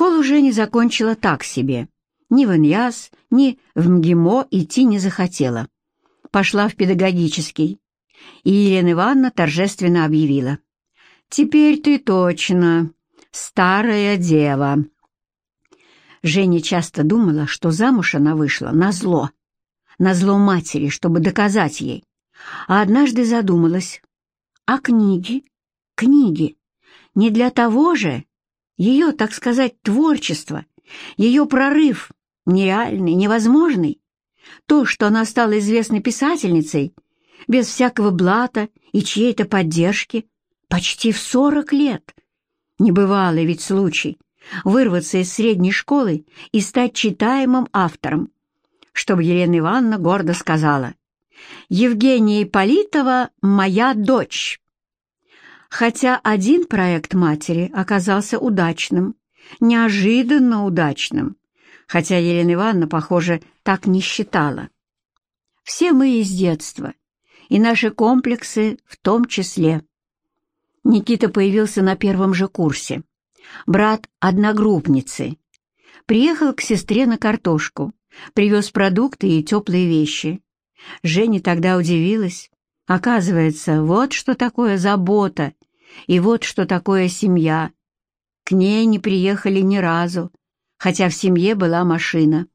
Школу Женя закончила так себе. Ни в Иньяс, ни в МГИМО идти не захотела. Пошла в педагогический. И Елена Ивановна торжественно объявила. «Теперь ты точно старая дева». Женя часто думала, что замуж она вышла на зло, на зло матери, чтобы доказать ей. А однажды задумалась, а книги? Книги. Не для того же? Ее, так сказать, творчество, ее прорыв, нереальный, невозможный. То, что она стала известной писательницей, без всякого блата и чьей-то поддержки, почти в сорок лет. Небывалый ведь случай вырваться из средней школы и стать читаемым автором, чтобы Елена Ивановна гордо сказала «Евгения Ипполитова — моя дочь». Хотя один проект матери оказался удачным, неожиданно удачным, хотя Елена Ивановна, похоже, так не считала. Все мы из детства, и наши комплексы в том числе. Никита появился на первом же курсе. Брат одногруппницы. Приехал к сестре на картошку, привез продукты и теплые вещи. Женя тогда удивилась. Оказывается, вот что такое забота, и вот что такое семья. К ней не приехали ни разу, хотя в семье была машина.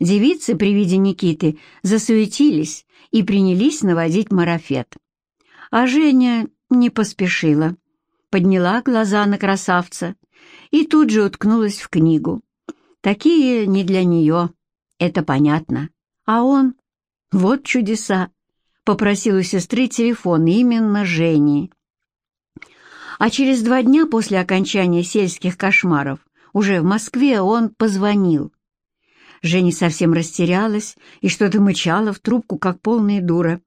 Девицы при виде Никиты засуетились и принялись наводить марафет. А Женя не поспешила, подняла глаза на красавца и тут же уткнулась в книгу. Такие не для нее, это понятно. А он, вот чудеса, попросил у сестры телефон именно Жени. А через два дня после окончания сельских кошмаров уже в Москве он позвонил. Женя совсем растерялась и что-то мычала в трубку, как полная дура.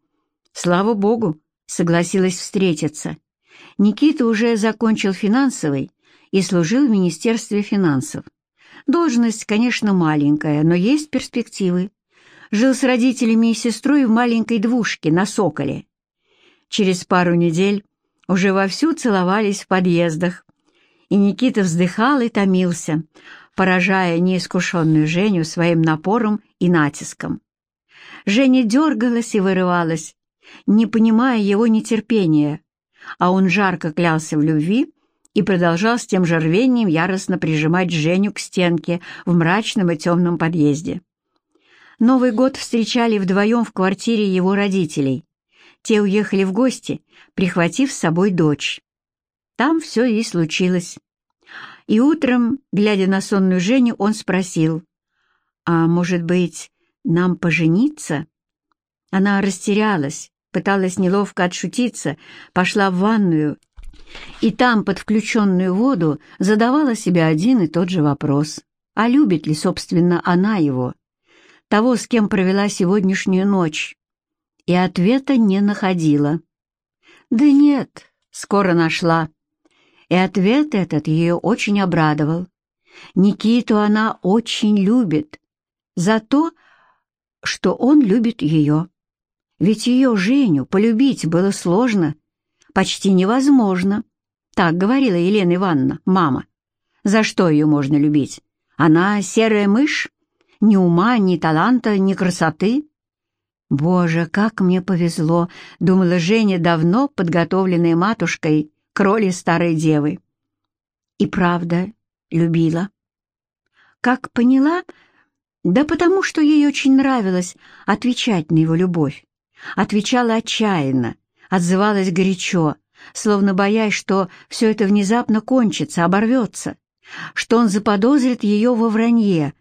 Слава богу, согласилась встретиться. Никита уже закончил финансовый и служил в Министерстве финансов. Должность, конечно, маленькая, но есть перспективы. Жил с родителями и сестрой в маленькой двушке на Соколе. Через пару недель уже вовсю целовались в подъездах, и Никита вздыхал и томился, поражая неискушенную Женю своим напором и натиском. Женя дергалась и вырывалась, не понимая его нетерпения, а он жарко клялся в любви и продолжал с тем же рвением яростно прижимать Женю к стенке в мрачном и темном подъезде. Новый год встречали вдвоем в квартире его родителей. Те уехали в гости, прихватив с собой дочь. Там все и случилось. И утром, глядя на сонную Женю, он спросил, «А может быть, нам пожениться?» Она растерялась, пыталась неловко отшутиться, пошла в ванную и там, под включенную воду, задавала себе один и тот же вопрос. А любит ли, собственно, она его? Того, с кем провела сегодняшнюю ночь? И ответа не находила. Да нет, скоро нашла. И ответ этот ее очень обрадовал. Никиту она очень любит за то, что он любит ее. Ведь ее Женю полюбить было сложно, почти невозможно. Так говорила Елена Ивановна, мама. За что ее можно любить? Она серая мышь? Ни ума, ни таланта, ни красоты? Боже, как мне повезло, думала Женя, давно подготовленная матушкой к роли старой девы. И правда, любила. Как поняла? Да потому что ей очень нравилось отвечать на его любовь отвечала отчаянно, отзывалась горячо, словно боясь, что все это внезапно кончится, оборвется, что он заподозрит ее во вранье.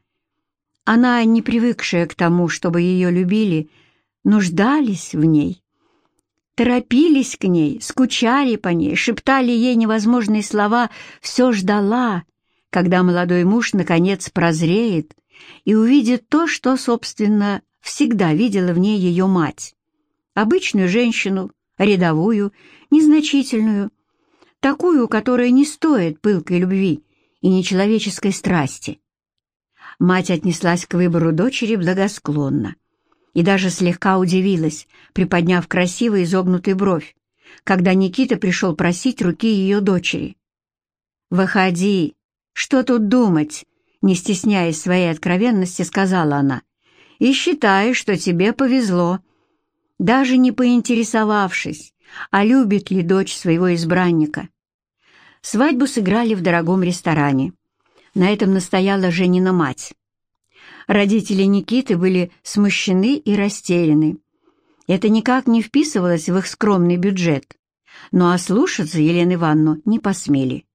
Она, не привыкшая к тому, чтобы ее любили, нуждались в ней, торопились к ней, скучали по ней, шептали ей невозможные слова, все ждала, когда молодой муж наконец прозреет и увидит то, что, собственно, всегда видела в ней ее мать обычную женщину, рядовую, незначительную, такую, которая не стоит пылкой любви и нечеловеческой страсти. Мать отнеслась к выбору дочери благосклонно и даже слегка удивилась, приподняв красиво изогнутый бровь, когда Никита пришел просить руки ее дочери. «Выходи, «Что тут думать?» — не стесняясь своей откровенности, сказала она. «И считай, что тебе повезло». Даже не поинтересовавшись, а любит ли дочь своего избранника. Свадьбу сыграли в дорогом ресторане. На этом настояла Женина мать. Родители Никиты были смущены и растеряны. Это никак не вписывалось в их скромный бюджет. Но ослушаться Елену Ивановну не посмели.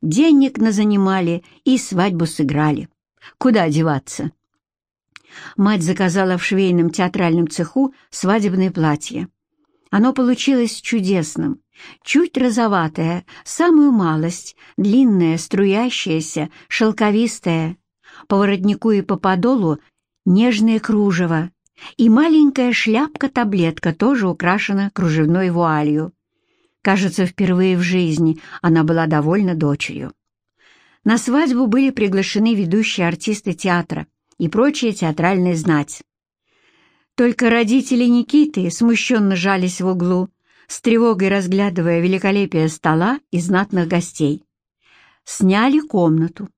Денег назанимали и свадьбу сыграли. Куда деваться? Мать заказала в швейном театральном цеху свадебное платье. Оно получилось чудесным, чуть розоватое, самую малость, длинное, струящееся, шелковистое. По воротнику и по подолу нежное кружево, и маленькая шляпка-таблетка тоже украшена кружевной вуалью. Кажется, впервые в жизни она была довольна дочерью. На свадьбу были приглашены ведущие артисты театра и прочая театральная знать. Только родители Никиты смущенно жались в углу, с тревогой разглядывая великолепие стола и знатных гостей. Сняли комнату,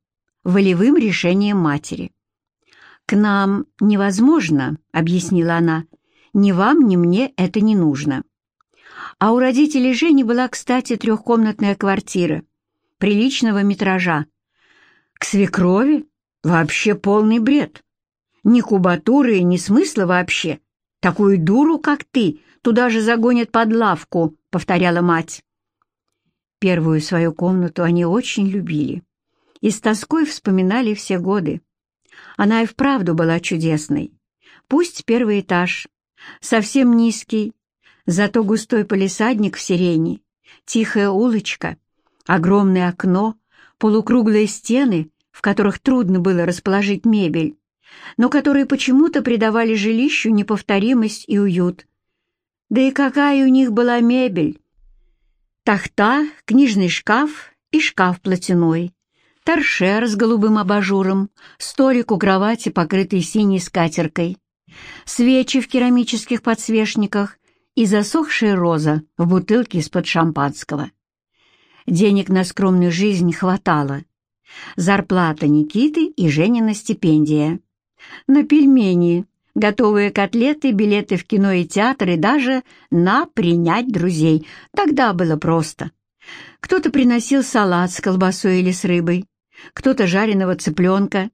волевым решением матери. «К нам невозможно», — объяснила она, — «ни вам, ни мне это не нужно». А у родителей Жени была, кстати, трехкомнатная квартира, приличного метража. К свекрови вообще полный бред. Ни кубатуры, ни смысла вообще. Такую дуру, как ты, туда же загонят под лавку», — повторяла мать. Первую свою комнату они очень любили и с тоской вспоминали все годы. Она и вправду была чудесной. Пусть первый этаж, совсем низкий, зато густой полисадник в сирени, тихая улочка, огромное окно, полукруглые стены, в которых трудно было расположить мебель, но которые почему-то придавали жилищу неповторимость и уют. Да и какая у них была мебель! Тахта, книжный шкаф и шкаф платяной, торшер с голубым абажуром, столик у кровати, покрытый синей скатеркой, свечи в керамических подсвечниках и засохшая роза в бутылке из-под шампанского. Денег на скромную жизнь хватало. Зарплата Никиты и Женина стипендия. На пельмени, готовые котлеты, билеты в кино и театр и даже на принять друзей. Тогда было просто. Кто-то приносил салат с колбасой или с рыбой, кто-то жареного цыпленка.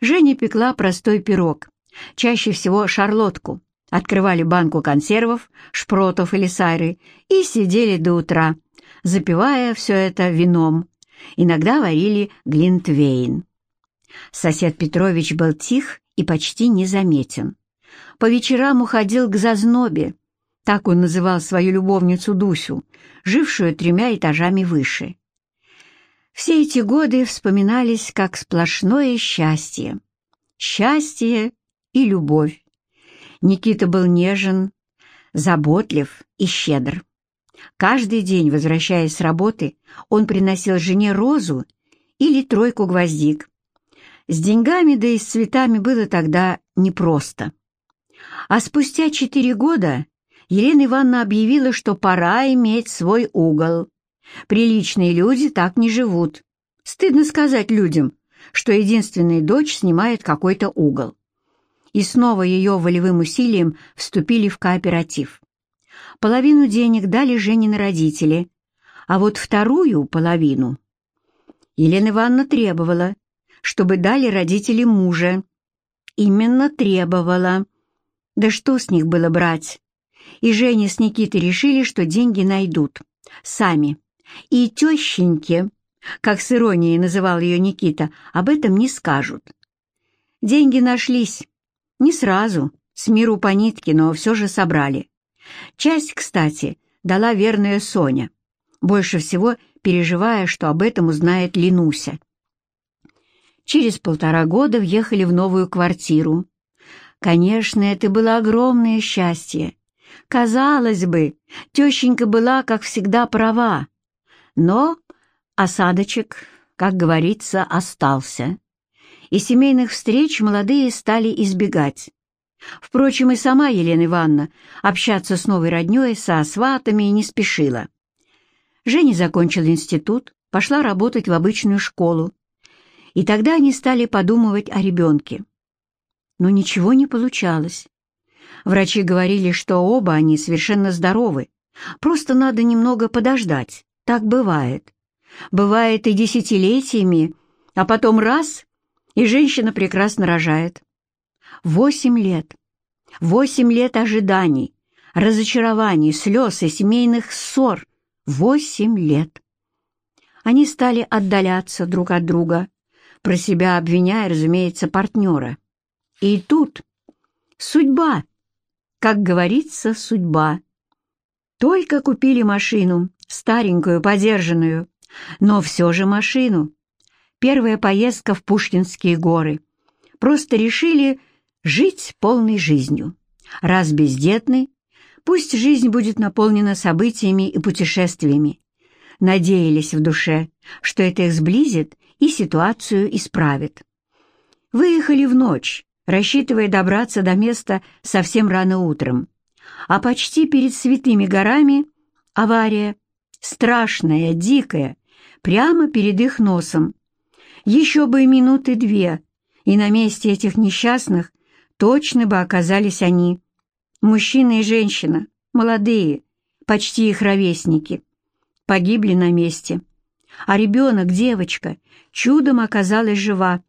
Женя пекла простой пирог, чаще всего шарлотку. Открывали банку консервов, шпротов или сайры и сидели до утра, запивая все это вином. Иногда варили глинтвейн. Сосед Петрович был тих и почти незаметен. По вечерам уходил к зазнобе, так он называл свою любовницу Дусю, жившую тремя этажами выше. Все эти годы вспоминались как сплошное счастье. Счастье и любовь. Никита был нежен, заботлив и щедр. Каждый день, возвращаясь с работы, он приносил жене розу или тройку гвоздик. С деньгами да и с цветами было тогда непросто. А спустя четыре года Елена Ивановна объявила, что пора иметь свой угол. Приличные люди так не живут. Стыдно сказать людям, что единственная дочь снимает какой-то угол. И снова ее волевым усилием вступили в кооператив. Половину денег дали Женины родители, а вот вторую половину Елена Ивановна требовала, чтобы дали родители мужа. Именно требовала. Да что с них было брать? И Женя с Никитой решили, что деньги найдут. Сами. И тещеньке, как с иронией называл ее Никита, об этом не скажут. Деньги нашлись. Не сразу, с миру по нитке, но все же собрали. Часть, кстати, дала верная Соня, больше всего переживая, что об этом узнает Ленуся. Через полтора года въехали в новую квартиру. Конечно, это было огромное счастье. Казалось бы, тещенька была, как всегда, права. Но осадочек, как говорится, остался. И семейных встреч молодые стали избегать. Впрочем, и сама Елена Ивановна общаться с новой роднёй, со сватами не спешила. Женя закончила институт, пошла работать в обычную школу. И тогда они стали подумывать о ребенке. Но ничего не получалось. Врачи говорили, что оба они совершенно здоровы, просто надо немного подождать, так бывает. Бывает и десятилетиями, а потом раз, и женщина прекрасно рожает. Восемь лет. Восемь лет ожиданий, разочарований, слез и семейных ссор. Восемь лет. Они стали отдаляться друг от друга, про себя обвиняя, разумеется, партнера. И тут судьба, как говорится, судьба. Только купили машину, старенькую, подержанную, но все же машину. Первая поездка в Пушкинские горы. Просто решили жить полной жизнью. Раз бездетный, пусть жизнь будет наполнена событиями и путешествиями. Надеялись в душе, что это их сблизит и ситуацию исправит. Выехали в ночь, рассчитывая добраться до места совсем рано утром. А почти перед святыми горами авария, страшная, дикая, прямо перед их носом. Еще бы минуты две, и на месте этих несчастных точно бы оказались они. Мужчина и женщина, молодые, почти их ровесники, погибли на месте. А ребенок, девочка, чудом оказалась жива,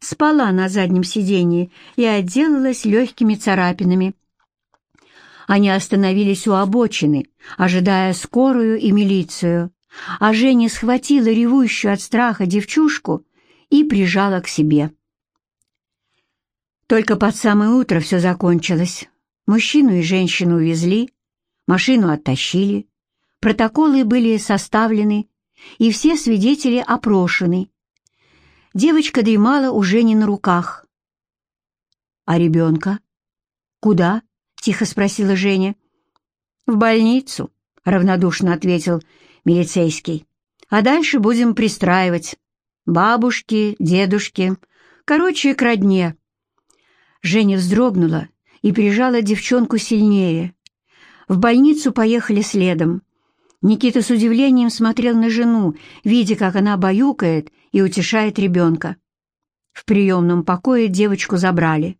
спала на заднем сиденье и отделалась легкими царапинами. Они остановились у обочины, ожидая скорую и милицию, а Женя схватила ревущую от страха девчушку и прижала к себе. Только под самое утро все закончилось. Мужчину и женщину увезли, машину оттащили, протоколы были составлены, и все свидетели опрошены. Девочка дремала уже не на руках. «А ребенка? Куда?» — тихо спросила Женя. «В больницу», — равнодушно ответил милицейский. «А дальше будем пристраивать. Бабушки, дедушки. Короче, к родне». Женя вздрогнула и прижала девчонку сильнее. В больницу поехали следом. Никита с удивлением смотрел на жену, видя, как она баюкает и утешает ребенка. В приемном покое девочку забрали.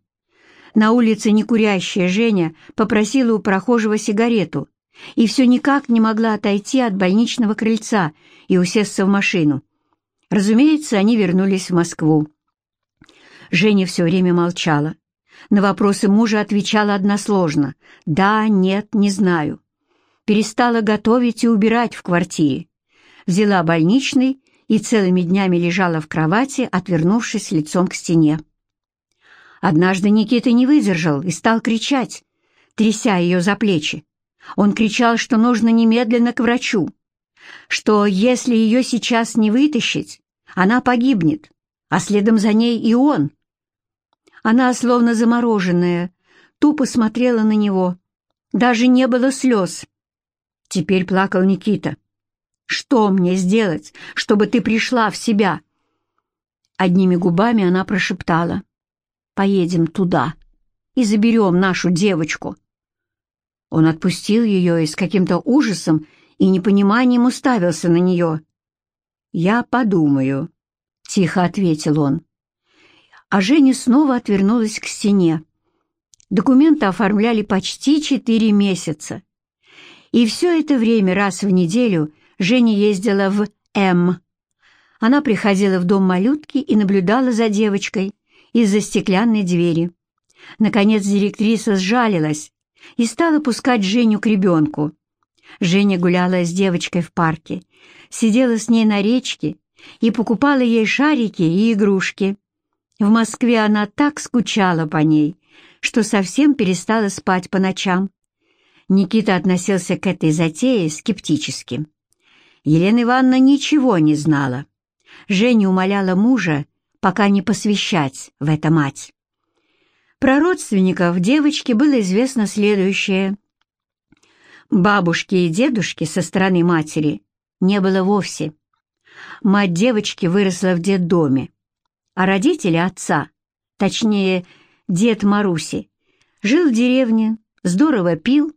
На улице некурящая Женя попросила у прохожего сигарету и все никак не могла отойти от больничного крыльца и усесться в машину. Разумеется, они вернулись в Москву. Женя все время молчала. На вопросы мужа отвечала односложно «да», «нет», «не знаю» перестала готовить и убирать в квартире, взяла больничный и целыми днями лежала в кровати, отвернувшись лицом к стене. Однажды Никита не выдержал и стал кричать, тряся ее за плечи. Он кричал, что нужно немедленно к врачу, что если ее сейчас не вытащить, она погибнет, а следом за ней и он. Она, словно замороженная, тупо смотрела на него. Даже не было слез. Теперь плакал Никита. «Что мне сделать, чтобы ты пришла в себя?» Одними губами она прошептала. «Поедем туда и заберем нашу девочку». Он отпустил ее и с каким-то ужасом и непониманием уставился на нее. «Я подумаю», — тихо ответил он. А Женя снова отвернулась к стене. Документы оформляли почти четыре месяца. И все это время раз в неделю Женя ездила в М. Она приходила в дом малютки и наблюдала за девочкой из-за стеклянной двери. Наконец директриса сжалилась и стала пускать Женю к ребенку. Женя гуляла с девочкой в парке, сидела с ней на речке и покупала ей шарики и игрушки. В Москве она так скучала по ней, что совсем перестала спать по ночам. Никита относился к этой затее скептически. Елена Ивановна ничего не знала. Женя умоляла мужа пока не посвящать в это мать. Про родственников девочке было известно следующее. Бабушки и дедушки со стороны матери не было вовсе. Мать девочки выросла в детдоме, а родители отца, точнее, дед Маруси, жил в деревне, здорово пил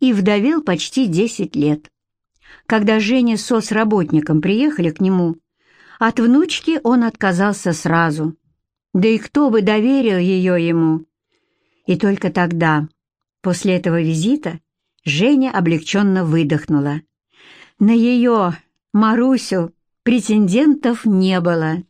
и вдовел почти 10 лет. Когда Женя с соцработником приехали к нему, От внучки он отказался сразу. Да и кто бы доверил ее ему? И только тогда, после этого визита, Женя облегченно выдохнула. На ее, Марусю, претендентов не было.